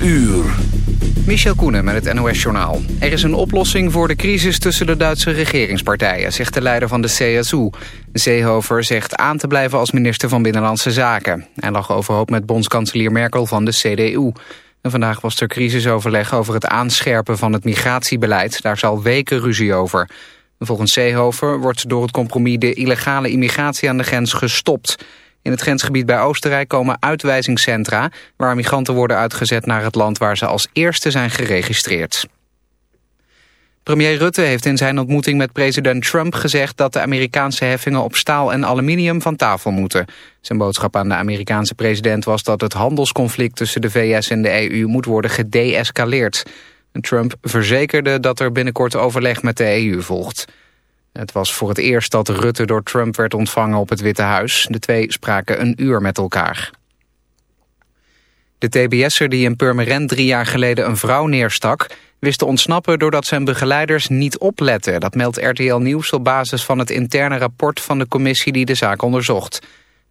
12 uur. Michel Koenen met het NOS-journaal. Er is een oplossing voor de crisis tussen de Duitse regeringspartijen... zegt de leider van de CSU. Seehofer zegt aan te blijven als minister van Binnenlandse Zaken. Hij lag overhoop met bondskanselier Merkel van de CDU. En vandaag was er crisisoverleg over het aanscherpen van het migratiebeleid. Daar zal weken ruzie over. Volgens Seehofer wordt door het compromis de illegale immigratie aan de grens gestopt... In het grensgebied bij Oostenrijk komen uitwijzingscentra... waar migranten worden uitgezet naar het land waar ze als eerste zijn geregistreerd. Premier Rutte heeft in zijn ontmoeting met president Trump gezegd... dat de Amerikaanse heffingen op staal en aluminium van tafel moeten. Zijn boodschap aan de Amerikaanse president was dat het handelsconflict... tussen de VS en de EU moet worden gedeescaleerd. Trump verzekerde dat er binnenkort overleg met de EU volgt. Het was voor het eerst dat Rutte door Trump werd ontvangen op het Witte Huis. De twee spraken een uur met elkaar. De TBS'er die in Purmerend drie jaar geleden een vrouw neerstak... wist te ontsnappen doordat zijn begeleiders niet opletten. Dat meldt RTL Nieuws op basis van het interne rapport... van de commissie die de zaak onderzocht.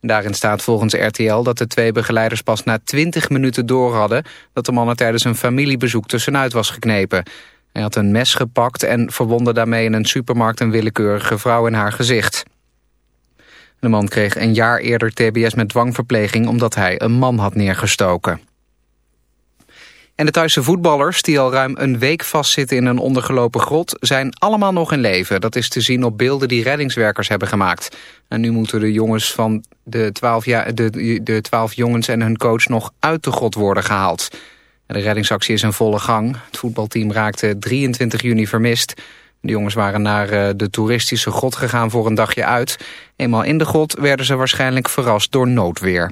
Daarin staat volgens RTL dat de twee begeleiders pas na 20 minuten door hadden... dat de man tijdens een familiebezoek tussenuit was geknepen. Hij had een mes gepakt en verwondde daarmee in een supermarkt een willekeurige vrouw in haar gezicht. De man kreeg een jaar eerder tbs met dwangverpleging omdat hij een man had neergestoken. En de Thaise voetballers, die al ruim een week vastzitten in een ondergelopen grot, zijn allemaal nog in leven. Dat is te zien op beelden die reddingswerkers hebben gemaakt. En nu moeten de jongens van de twaalf, ja, de, de twaalf jongens en hun coach nog uit de grot worden gehaald. De reddingsactie is in volle gang. Het voetbalteam raakte 23 juni vermist. De jongens waren naar eh, de toeristische grot gegaan voor een dagje uit. Eenmaal in de grot werden ze waarschijnlijk verrast door noodweer.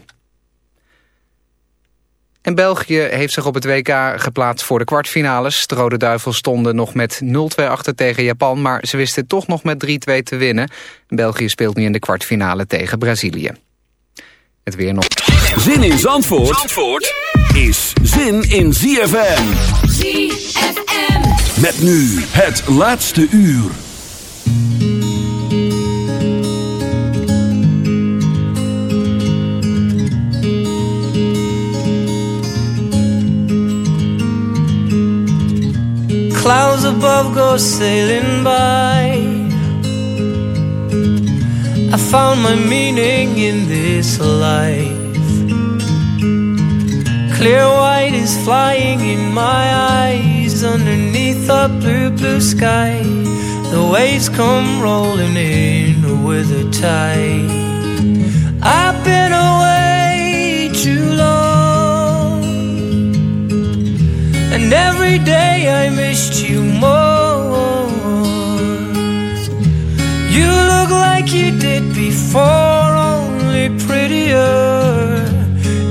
En België heeft zich op het WK geplaatst voor de kwartfinales. De Rode Duivels stonden nog met 0-2 achter tegen Japan... maar ze wisten toch nog met 3-2 te winnen. België speelt nu in de kwartfinale tegen Brazilië. Het weer nog. Zin in Zandvoort, Zandvoort is zin in ZFM. ZFM. Met nu het laatste uur. Clouds above go sailing by. I found my meaning in this life. Clear white is flying in my eyes underneath a blue, blue sky. The waves come rolling in with a tide. I've been away too long, and every day I missed you more. You look like you did before, only prettier.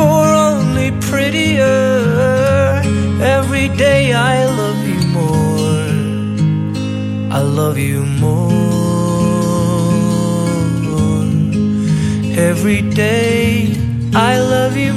Before, only prettier. Every day I love you more. I love you more. Every day I love you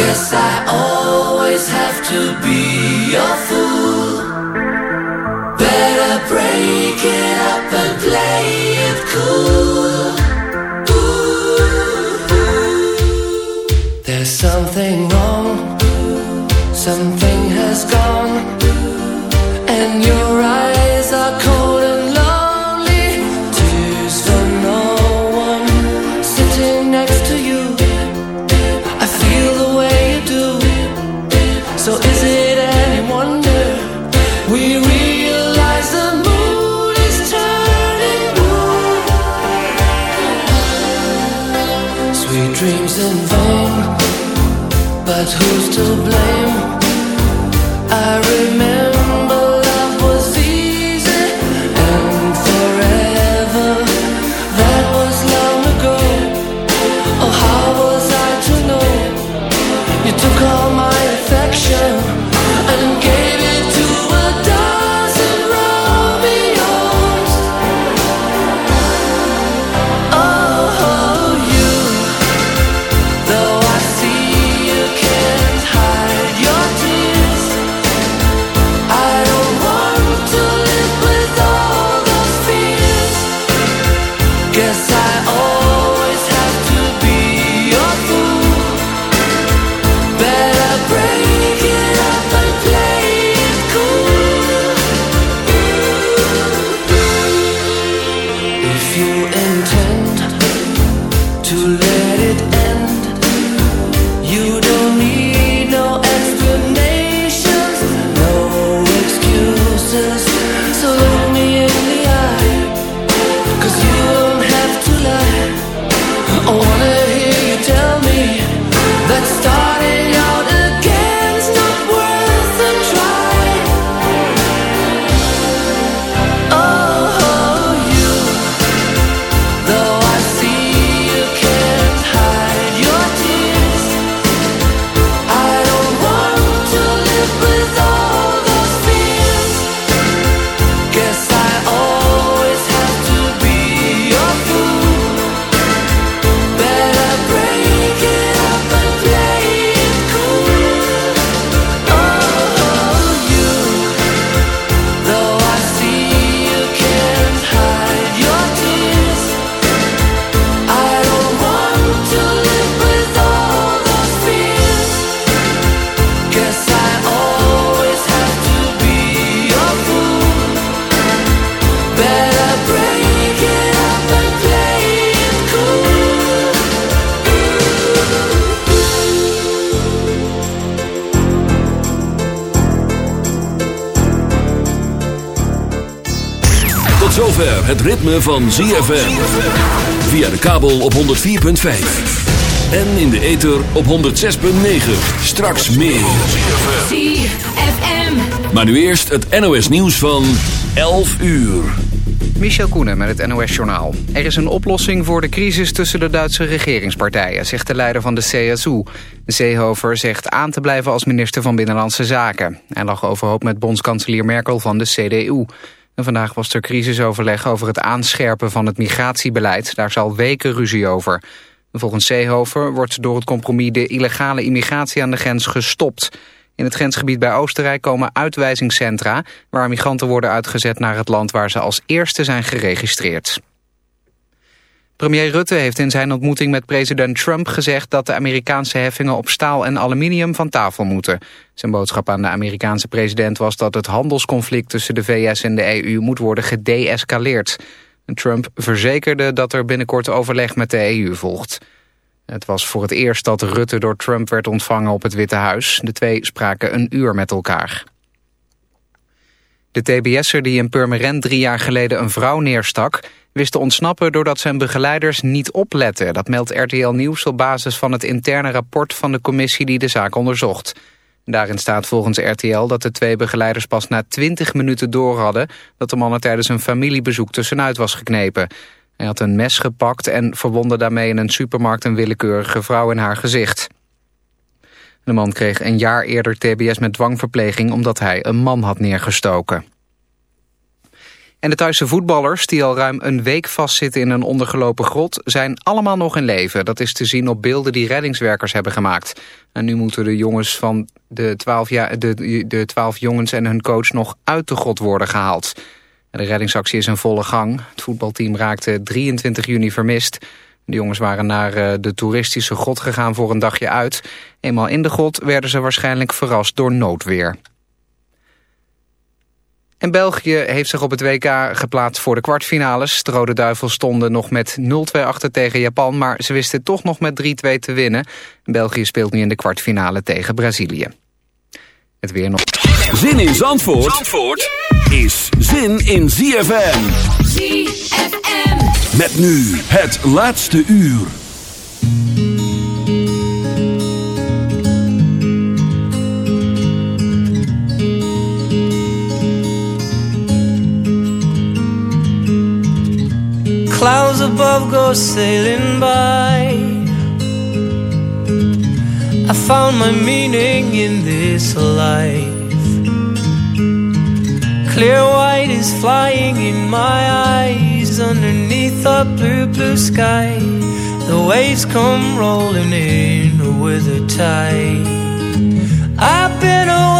Guess I always have to be your fool. Het ritme van ZFM. Via de kabel op 104.5. En in de ether op 106.9. Straks meer. ZFM. Maar nu eerst het NOS nieuws van 11 uur. Michel Koenen met het NOS-journaal. Er is een oplossing voor de crisis tussen de Duitse regeringspartijen... zegt de leider van de CSU. Seehofer zegt aan te blijven als minister van Binnenlandse Zaken. Hij lag overhoop met bondskanselier Merkel van de CDU. Vandaag was er crisisoverleg over het aanscherpen van het migratiebeleid. Daar zal weken ruzie over. Volgens Seehofer wordt door het compromis de illegale immigratie aan de grens gestopt... In het grensgebied bij Oostenrijk komen uitwijzingscentra... waar migranten worden uitgezet naar het land waar ze als eerste zijn geregistreerd. Premier Rutte heeft in zijn ontmoeting met president Trump gezegd... dat de Amerikaanse heffingen op staal en aluminium van tafel moeten. Zijn boodschap aan de Amerikaanse president was dat het handelsconflict... tussen de VS en de EU moet worden gedeescaleerd. Trump verzekerde dat er binnenkort overleg met de EU volgt. Het was voor het eerst dat Rutte door Trump werd ontvangen op het Witte Huis. De twee spraken een uur met elkaar. De TBS'er die in Purmerend drie jaar geleden een vrouw neerstak... wist te ontsnappen doordat zijn begeleiders niet opletten. Dat meldt RTL Nieuws op basis van het interne rapport... van de commissie die de zaak onderzocht. Daarin staat volgens RTL dat de twee begeleiders pas na 20 minuten door hadden... dat de man er tijdens een familiebezoek tussenuit was geknepen... Hij had een mes gepakt en verwondde daarmee in een supermarkt een willekeurige vrouw in haar gezicht. De man kreeg een jaar eerder tbs met dwangverpleging omdat hij een man had neergestoken. En de Thaise voetballers, die al ruim een week vastzitten in een ondergelopen grot, zijn allemaal nog in leven. Dat is te zien op beelden die reddingswerkers hebben gemaakt. En nu moeten de jongens van de twaalf, ja, de, de 12 jongens en hun coach nog uit de grot worden gehaald. De reddingsactie is in volle gang. Het voetbalteam raakte 23 juni vermist. De jongens waren naar de toeristische grot gegaan voor een dagje uit. Eenmaal in de grot werden ze waarschijnlijk verrast door noodweer. En België heeft zich op het WK geplaatst voor de kwartfinales. De Rode Duivels stonden nog met 0-2 achter tegen Japan... maar ze wisten toch nog met 3-2 te winnen. België speelt nu in de kwartfinale tegen Brazilië. Het weer nog. Zin in Zandvoort, Zandvoort is zin in ZFM. ZFM. Met nu het laatste uur. Clouds above go sailing by. I found my meaning in this life. Clear white is flying in my eyes underneath a blue, blue sky. The waves come rolling in with a tide. I've been away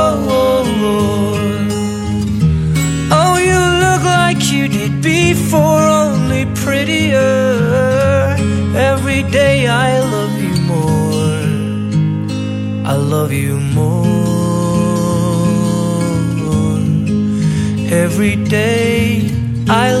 Every day. I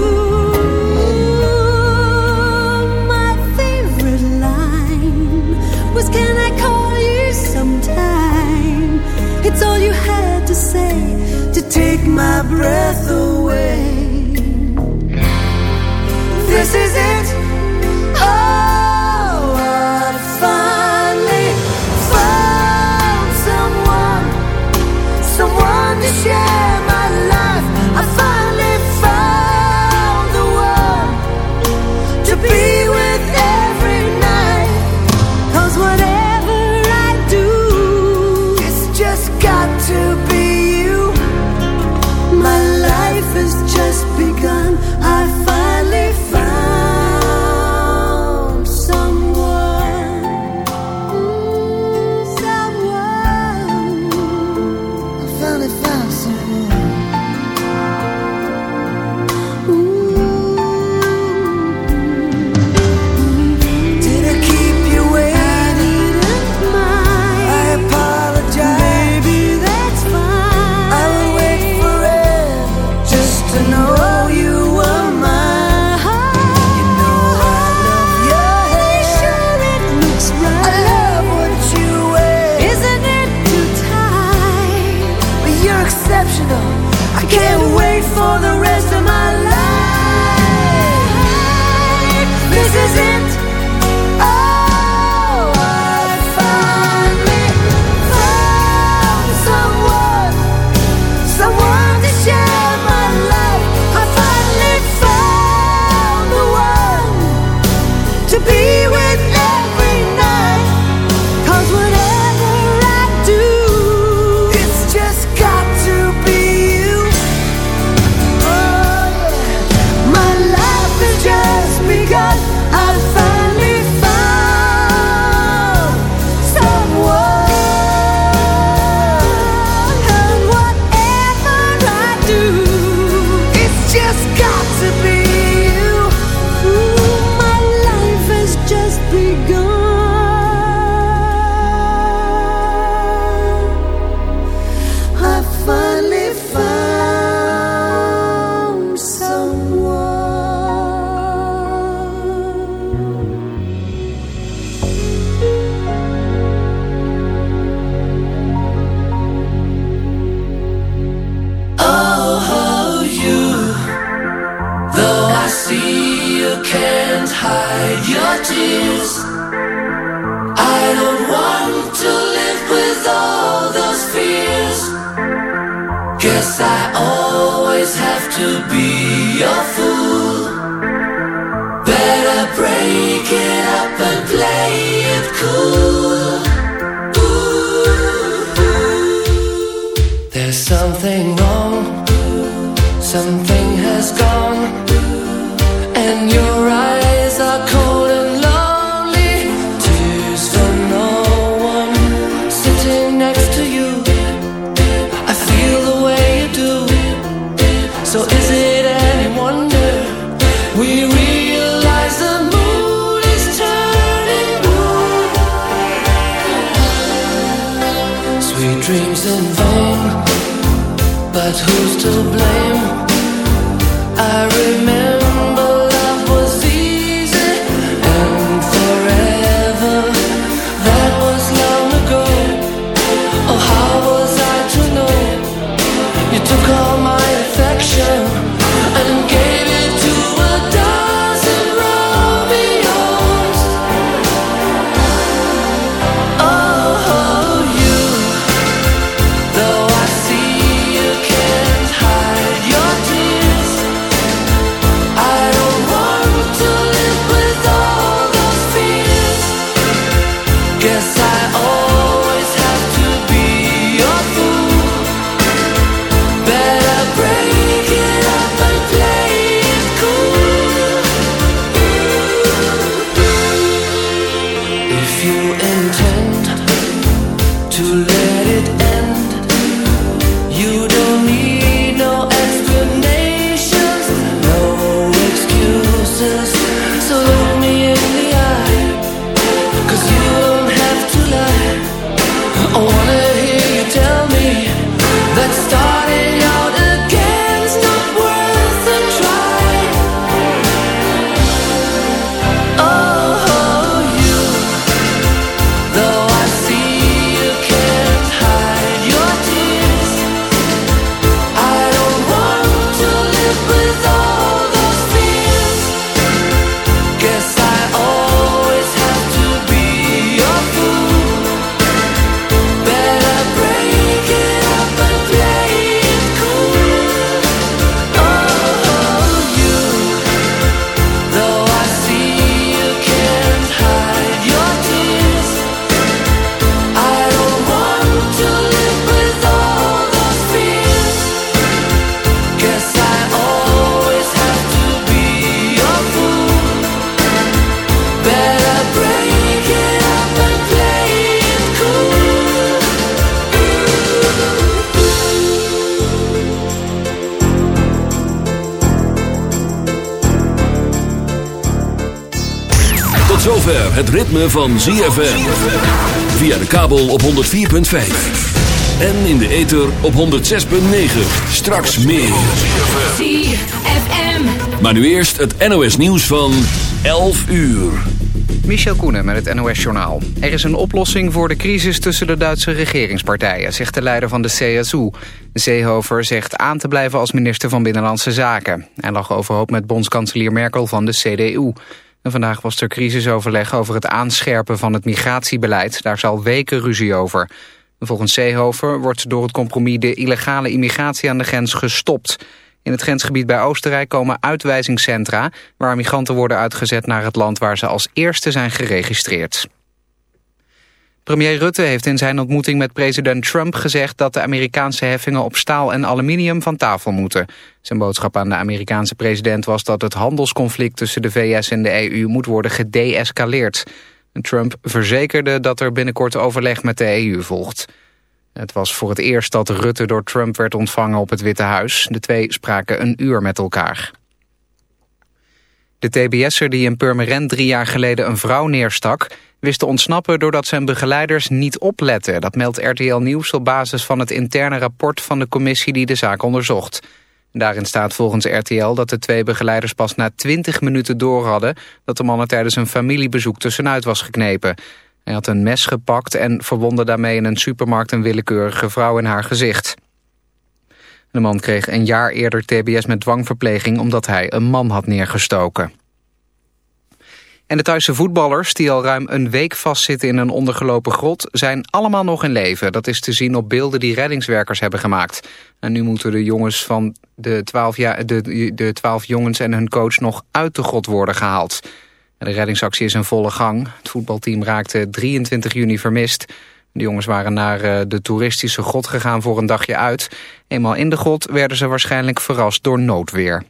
Say to take my breath away. This is it. for the rest of ritme van ZFM. Via de kabel op 104.5. En in de ether op 106.9. Straks meer. ZFM. Maar nu eerst het NOS nieuws van 11 uur. Michel Koenen met het NOS-journaal. Er is een oplossing voor de crisis tussen de Duitse regeringspartijen... zegt de leider van de CSU. Seehofer zegt aan te blijven als minister van Binnenlandse Zaken. Hij lag overhoop met bondskanselier Merkel van de CDU. En vandaag was er crisisoverleg over het aanscherpen van het migratiebeleid. Daar zal weken ruzie over. Volgens Seehofer wordt door het compromis de illegale immigratie aan de grens gestopt... In het grensgebied bij Oostenrijk komen uitwijzingscentra... waar migranten worden uitgezet naar het land waar ze als eerste zijn geregistreerd. Premier Rutte heeft in zijn ontmoeting met president Trump gezegd... dat de Amerikaanse heffingen op staal en aluminium van tafel moeten. Zijn boodschap aan de Amerikaanse president was dat het handelsconflict... tussen de VS en de EU moet worden gedeescaleerd. Trump verzekerde dat er binnenkort overleg met de EU volgt. Het was voor het eerst dat Rutte door Trump werd ontvangen op het Witte Huis. De twee spraken een uur met elkaar. De TBS'er die in Purmerend drie jaar geleden een vrouw neerstak... wist te ontsnappen doordat zijn begeleiders niet opletten. Dat meldt RTL Nieuws op basis van het interne rapport... van de commissie die de zaak onderzocht. Daarin staat volgens RTL dat de twee begeleiders pas na 20 minuten door hadden... dat de man tijdens een familiebezoek tussenuit was geknepen... Hij had een mes gepakt en verwondde daarmee in een supermarkt een willekeurige vrouw in haar gezicht. De man kreeg een jaar eerder tbs met dwangverpleging omdat hij een man had neergestoken. En de Thaise voetballers, die al ruim een week vastzitten in een ondergelopen grot... zijn allemaal nog in leven. Dat is te zien op beelden die reddingswerkers hebben gemaakt. En nu moeten de jongens van de twaalf, ja, de, de twaalf jongens en hun coach nog uit de grot worden gehaald. De reddingsactie is in volle gang. Het voetbalteam raakte 23 juni vermist. De jongens waren naar eh, de toeristische grot gegaan voor een dagje uit. Eenmaal in de grot werden ze waarschijnlijk verrast door noodweer.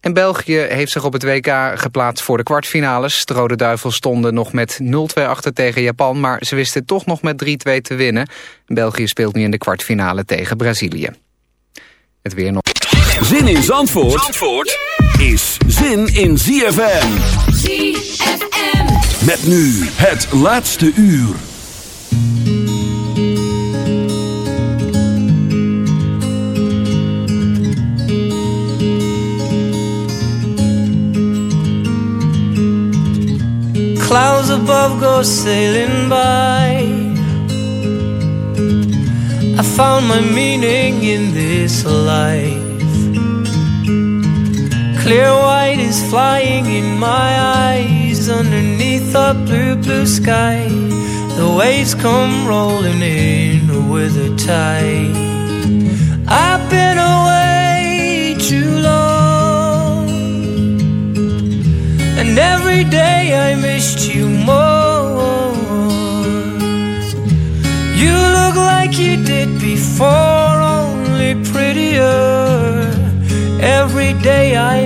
En België heeft zich op het WK geplaatst voor de kwartfinales. De Rode Duivels stonden nog met 0-2 achter tegen Japan... maar ze wisten toch nog met 3-2 te winnen. België speelt nu in de kwartfinale tegen Brazilië. Het weer nog. Zin in Zandvoort, Zandvoort is zin in ZFM. ZFM. Met nu het laatste uur. Clouds above go sailing by. I found my meaning in this life. Clear white is flying in my eyes underneath a blue, blue sky. The waves come rolling in with a tide. I've been away too long, and every day I missed you more. You look like you did before, only prettier. Every day I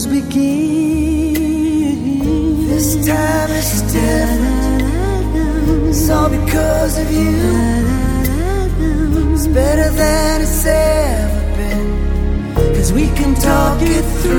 things begin. This time it's different. It's all because of you. It's better than it's ever been. Cause we can talk it through.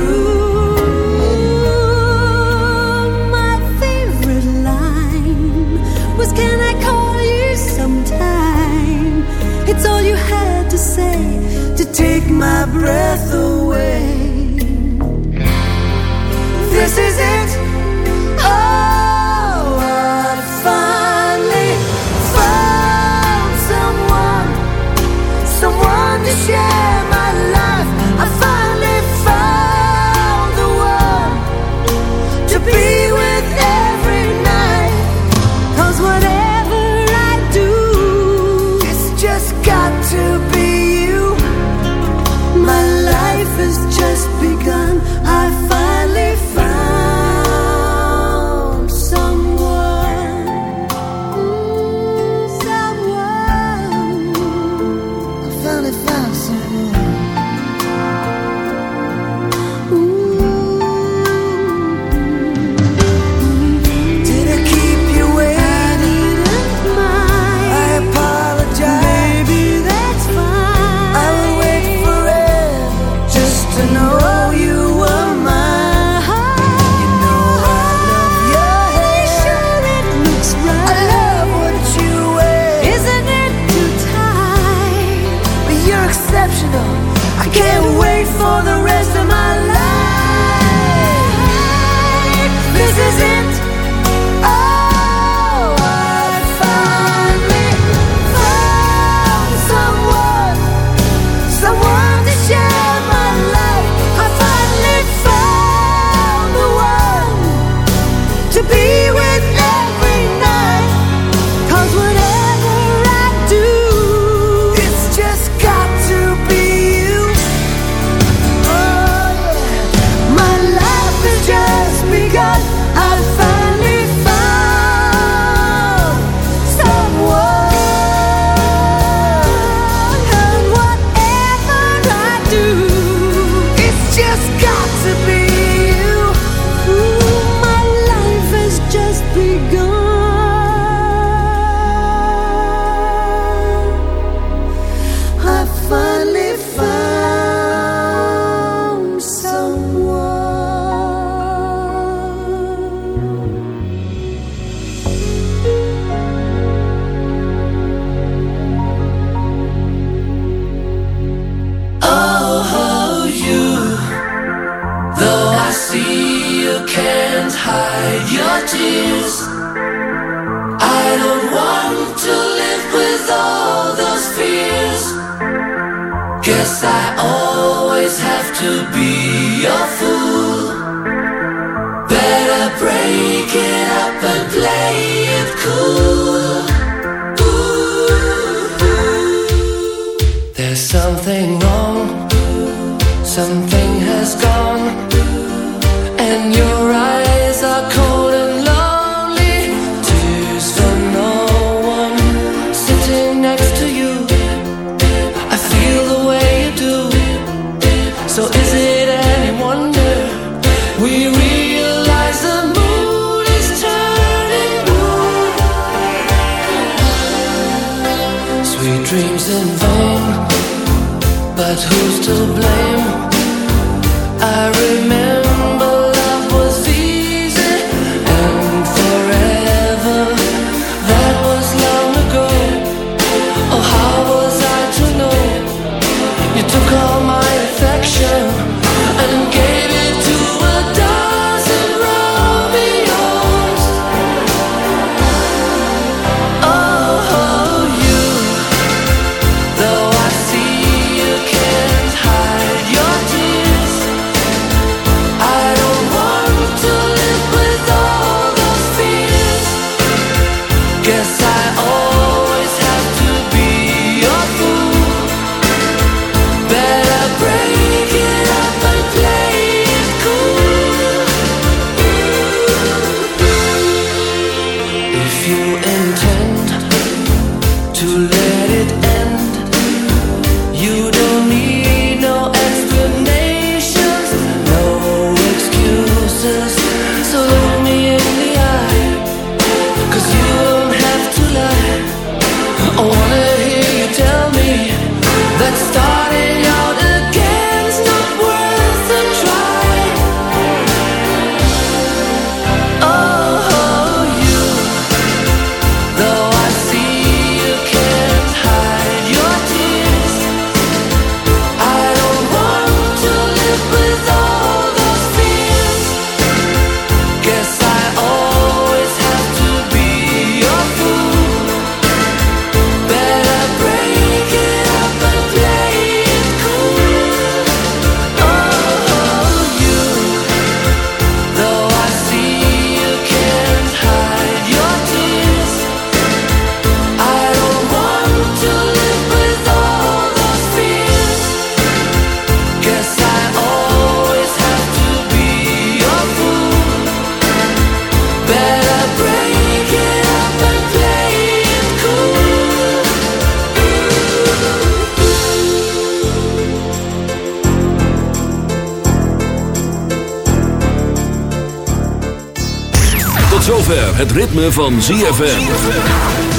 Het ritme van ZFM.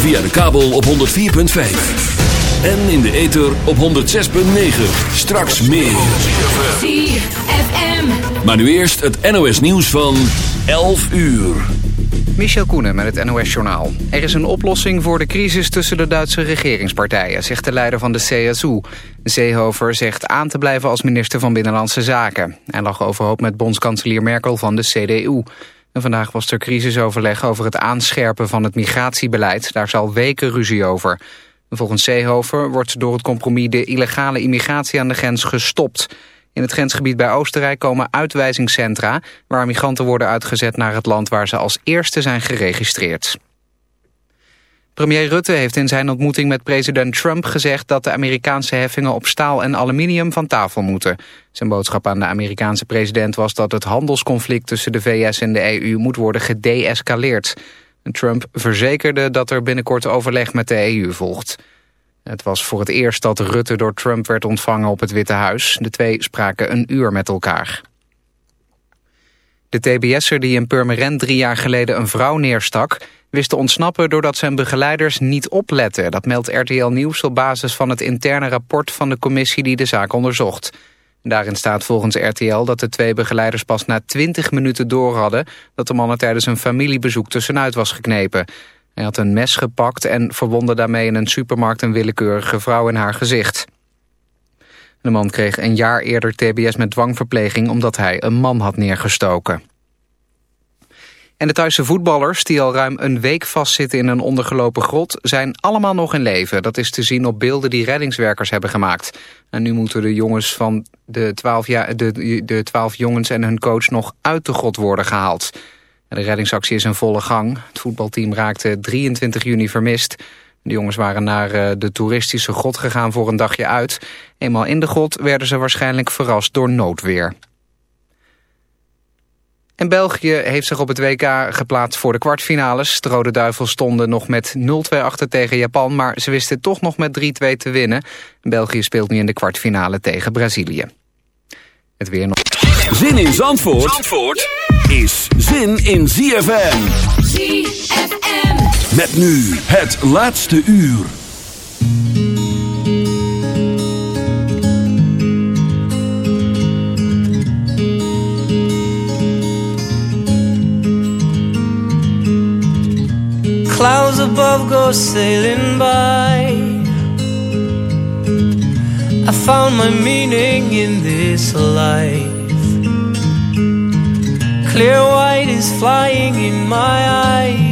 Via de kabel op 104.5. En in de ether op 106.9. Straks meer. ZFM. Maar nu eerst het NOS nieuws van 11 uur. Michel Koenen met het NOS-journaal. Er is een oplossing voor de crisis tussen de Duitse regeringspartijen... zegt de leider van de CSU. Seehofer zegt aan te blijven als minister van Binnenlandse Zaken. Hij lag overhoop met bondskanselier Merkel van de CDU. En vandaag was er crisisoverleg over het aanscherpen van het migratiebeleid. Daar zal weken ruzie over. Volgens Seehofer wordt door het compromis de illegale immigratie aan de grens gestopt... In het grensgebied bij Oostenrijk komen uitwijzingscentra... waar migranten worden uitgezet naar het land waar ze als eerste zijn geregistreerd. Premier Rutte heeft in zijn ontmoeting met president Trump gezegd... dat de Amerikaanse heffingen op staal en aluminium van tafel moeten. Zijn boodschap aan de Amerikaanse president was dat het handelsconflict... tussen de VS en de EU moet worden gedeescaleerd. Trump verzekerde dat er binnenkort overleg met de EU volgt. Het was voor het eerst dat Rutte door Trump werd ontvangen op het Witte Huis. De twee spraken een uur met elkaar. De TBS'er die in Purmerend drie jaar geleden een vrouw neerstak... wist te ontsnappen doordat zijn begeleiders niet opletten. Dat meldt RTL Nieuws op basis van het interne rapport... van de commissie die de zaak onderzocht. Daarin staat volgens RTL dat de twee begeleiders pas na 20 minuten door hadden... dat de man tijdens een familiebezoek tussenuit was geknepen. Hij had een mes gepakt en verwondde daarmee in een supermarkt een willekeurige vrouw in haar gezicht. De man kreeg een jaar eerder tbs met dwangverpleging omdat hij een man had neergestoken. En de Thaise voetballers, die al ruim een week vastzitten in een ondergelopen grot, zijn allemaal nog in leven. Dat is te zien op beelden die reddingswerkers hebben gemaakt. En nu moeten de jongens van de twaalf, ja, de, de twaalf jongens en hun coach nog uit de grot worden gehaald. De reddingsactie is in volle gang. Het voetbalteam raakte 23 juni vermist. De jongens waren naar eh, de toeristische grot gegaan voor een dagje uit. Eenmaal in de grot werden ze waarschijnlijk verrast door noodweer. En België heeft zich op het WK geplaatst voor de kwartfinales. De Rode Duivels stonden nog met 0-2 achter tegen Japan... maar ze wisten toch nog met 3-2 te winnen. België speelt nu in de kwartfinale tegen Brazilië. Het weer nog. Zin in Zandvoort, Zandvoort is zin in ZFM. ZFM. Met nu het laatste uur. Clouds above go sailing by. I found my meaning in this life. Clear white is flying in my eyes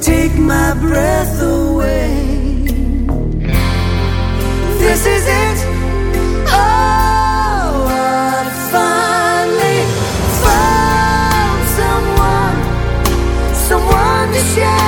take my breath away. This is it. Oh, I finally found someone, someone to share.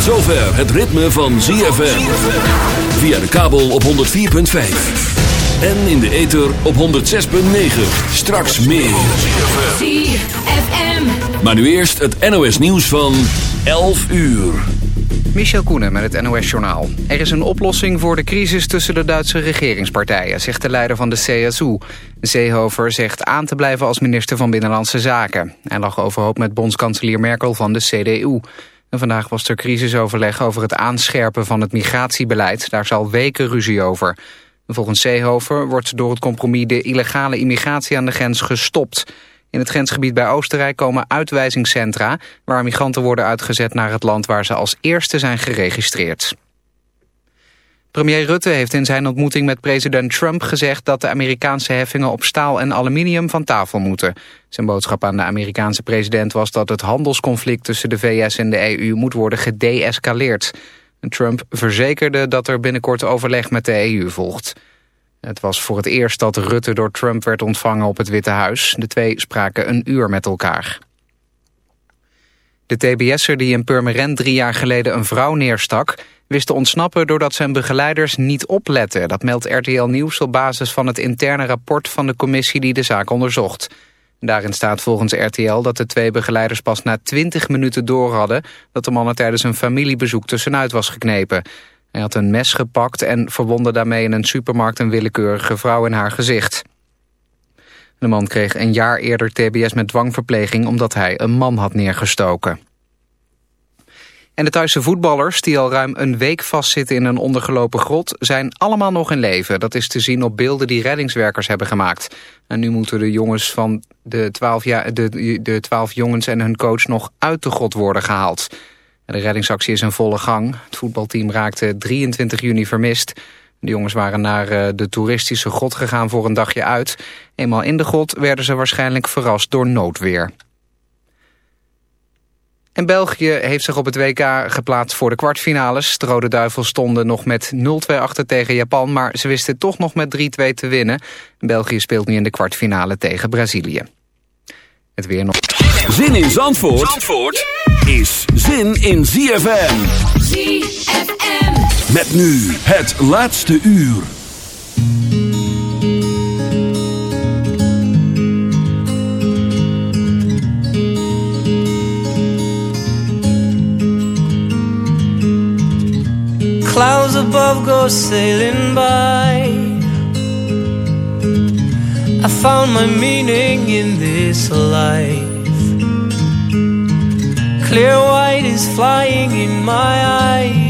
Tot zover het ritme van ZFM. Via de kabel op 104.5. En in de ether op 106.9. Straks meer. ZFM. Maar nu eerst het NOS nieuws van 11 uur. Michel Koenen met het NOS-journaal. Er is een oplossing voor de crisis tussen de Duitse regeringspartijen... zegt de leider van de CSU. Seehofer zegt aan te blijven als minister van Binnenlandse Zaken. Hij lag overhoop met bondskanselier Merkel van de CDU. En vandaag was er crisisoverleg over het aanscherpen van het migratiebeleid. Daar zal weken ruzie over. En volgens Seehofer wordt door het compromis de illegale immigratie aan de grens gestopt... In het grensgebied bij Oostenrijk komen uitwijzingscentra... waar migranten worden uitgezet naar het land waar ze als eerste zijn geregistreerd. Premier Rutte heeft in zijn ontmoeting met president Trump gezegd... dat de Amerikaanse heffingen op staal en aluminium van tafel moeten. Zijn boodschap aan de Amerikaanse president was dat het handelsconflict... tussen de VS en de EU moet worden gedeescaleerd. Trump verzekerde dat er binnenkort overleg met de EU volgt. Het was voor het eerst dat Rutte door Trump werd ontvangen op het Witte Huis. De twee spraken een uur met elkaar. De TBS'er die in Purmerend drie jaar geleden een vrouw neerstak... wist te ontsnappen doordat zijn begeleiders niet opletten. Dat meldt RTL Nieuws op basis van het interne rapport... van de commissie die de zaak onderzocht. Daarin staat volgens RTL dat de twee begeleiders pas na 20 minuten door hadden... dat de man er tijdens een familiebezoek tussenuit was geknepen... Hij had een mes gepakt en verwondde daarmee in een supermarkt een willekeurige vrouw in haar gezicht. De man kreeg een jaar eerder tbs met dwangverpleging omdat hij een man had neergestoken. En de Thaise voetballers, die al ruim een week vastzitten in een ondergelopen grot, zijn allemaal nog in leven. Dat is te zien op beelden die reddingswerkers hebben gemaakt. En nu moeten de jongens van de twaalf, ja, de, de 12 jongens en hun coach nog uit de grot worden gehaald. De reddingsactie is in volle gang. Het voetbalteam raakte 23 juni vermist. De jongens waren naar eh, de toeristische grot gegaan voor een dagje uit. Eenmaal in de grot werden ze waarschijnlijk verrast door noodweer. En België heeft zich op het WK geplaatst voor de kwartfinales. De Rode Duivels stonden nog met 0-2 achter tegen Japan... maar ze wisten toch nog met 3-2 te winnen. België speelt nu in de kwartfinale tegen Brazilië. Het weer nog. Zin in Zandvoort, Zandvoort is zin in ZFM. ZFM. Met nu het laatste uur. Clouds above go sailing by. I found my meaning in this life. Clear white is flying in my eyes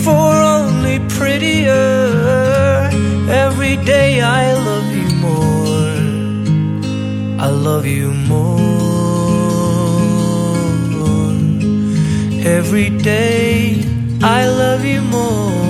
Before, only prettier. Every day I love you more. I love you more. Every day I love you more.